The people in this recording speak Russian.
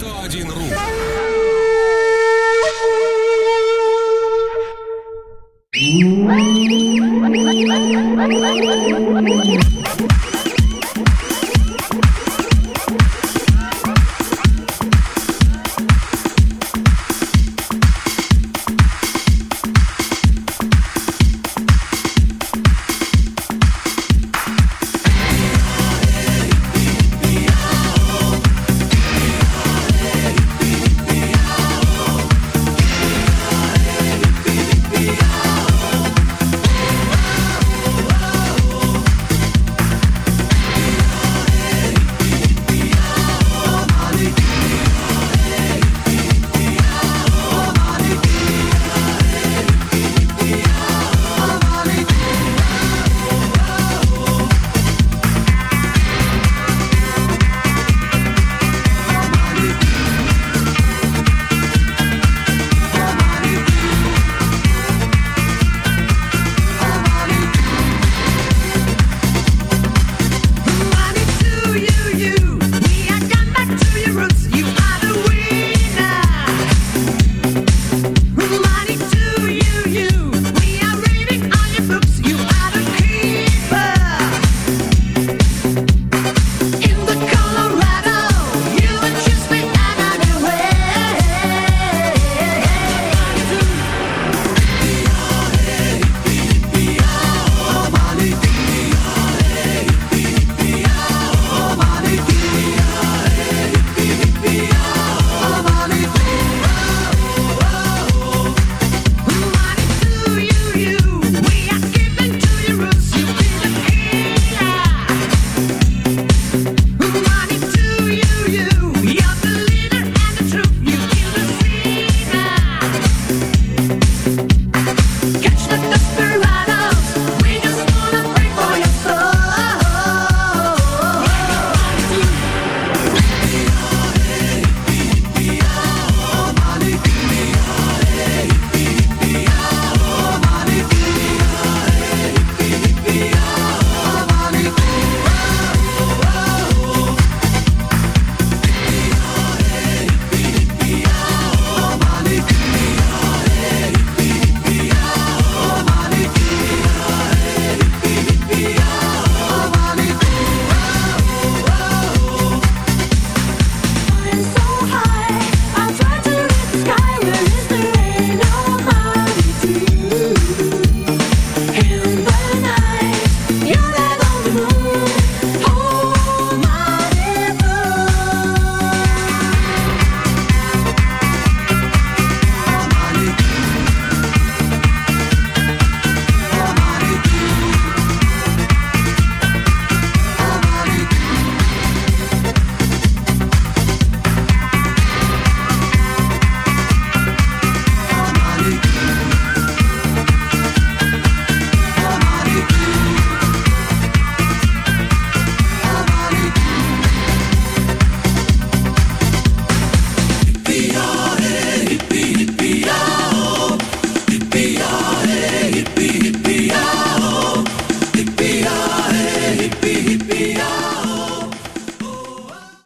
101.ru Thank you.